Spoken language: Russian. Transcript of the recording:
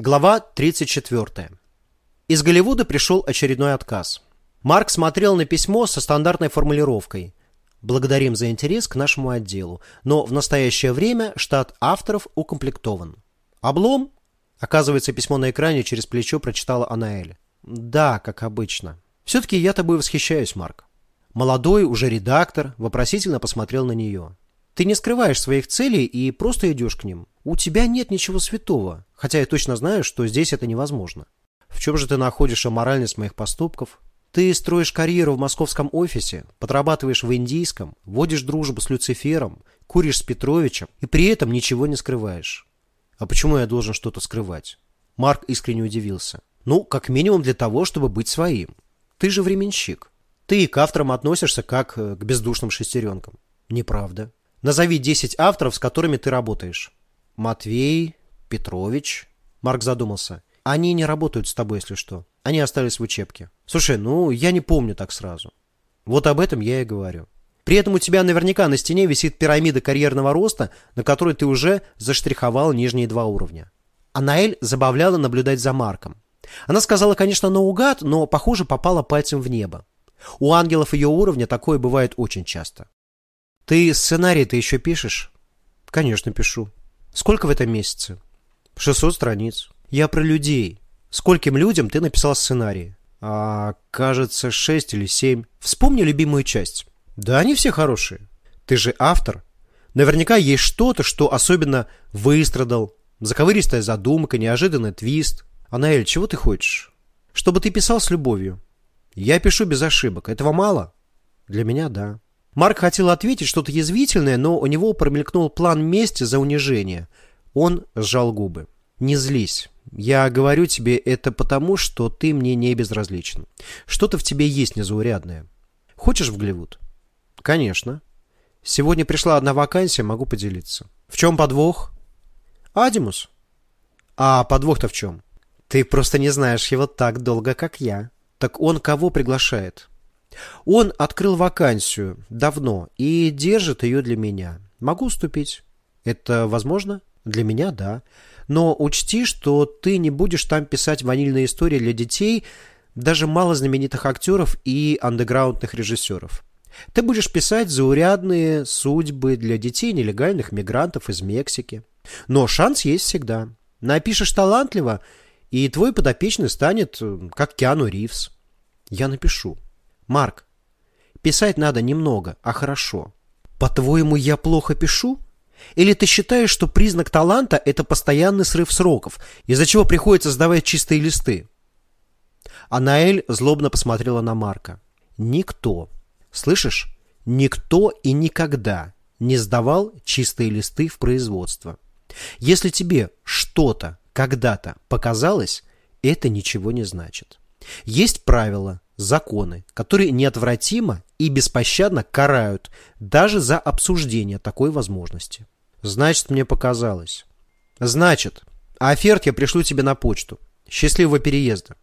Глава 34. Из Голливуда пришел очередной отказ. Марк смотрел на письмо со стандартной формулировкой «Благодарим за интерес к нашему отделу, но в настоящее время штат авторов укомплектован». «Облом?» Оказывается, письмо на экране через плечо прочитала Анаэль. «Да, как обычно. Все-таки я тобой восхищаюсь, Марк». Молодой, уже редактор, вопросительно посмотрел на нее. Ты не скрываешь своих целей и просто идешь к ним. У тебя нет ничего святого, хотя я точно знаю, что здесь это невозможно. В чем же ты находишь аморальность моих поступков? Ты строишь карьеру в московском офисе, подрабатываешь в индийском, водишь дружбу с Люцифером, куришь с Петровичем и при этом ничего не скрываешь. А почему я должен что-то скрывать? Марк искренне удивился. Ну, как минимум для того, чтобы быть своим. Ты же временщик. Ты к авторам относишься как к бездушным шестеренкам. Неправда. Назови 10 авторов, с которыми ты работаешь. Матвей, Петрович. Марк задумался. Они не работают с тобой, если что. Они остались в учебке. Слушай, ну, я не помню так сразу. Вот об этом я и говорю. При этом у тебя наверняка на стене висит пирамида карьерного роста, на которой ты уже заштриховал нижние два уровня. Анаэль забавляла наблюдать за Марком. Она сказала, конечно, наугад, но, похоже, попала пальцем в небо. У ангелов ее уровня такое бывает очень часто. Ты сценарий-то еще пишешь? Конечно, пишу. Сколько в этом месяце? 600 страниц. Я про людей. Скольким людям ты написал сценарий? А, кажется, 6 или 7. Вспомни любимую часть. Да, они все хорошие. Ты же автор. Наверняка есть что-то, что особенно выстрадал. Заковыристая задумка, неожиданный твист. Анаэль, чего ты хочешь? Чтобы ты писал с любовью. Я пишу без ошибок. Этого мало? Для меня – да. Марк хотел ответить что-то язвительное, но у него промелькнул план мести за унижение. Он сжал губы. «Не злись. Я говорю тебе это потому, что ты мне не безразличен. Что-то в тебе есть незаурядное. Хочешь в Голливуд?» «Конечно. Сегодня пришла одна вакансия, могу поделиться. В чем подвох?» «Адимус». «А подвох-то в чем?» «Ты просто не знаешь его так долго, как я». «Так он кого приглашает?» Он открыл вакансию давно и держит ее для меня. Могу уступить? Это возможно? Для меня – да. Но учти, что ты не будешь там писать ванильные истории для детей, даже мало знаменитых актеров и андеграундных режиссеров. Ты будешь писать заурядные судьбы для детей нелегальных мигрантов из Мексики. Но шанс есть всегда. Напишешь талантливо, и твой подопечный станет как Киану Ривз. Я напишу. Марк, писать надо немного, а хорошо. По-твоему, я плохо пишу? Или ты считаешь, что признак таланта – это постоянный срыв сроков, из-за чего приходится сдавать чистые листы? Анаэль злобно посмотрела на Марка. Никто, слышишь, никто и никогда не сдавал чистые листы в производство. Если тебе что-то когда-то показалось, это ничего не значит. Есть правила, законы, которые неотвратимо и беспощадно карают даже за обсуждение такой возможности. Значит, мне показалось. Значит, а оферт я пришлю тебе на почту. Счастливого переезда.